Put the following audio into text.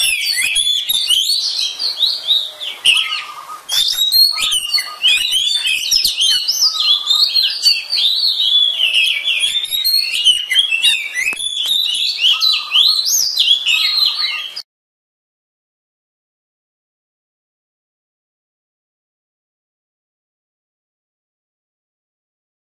you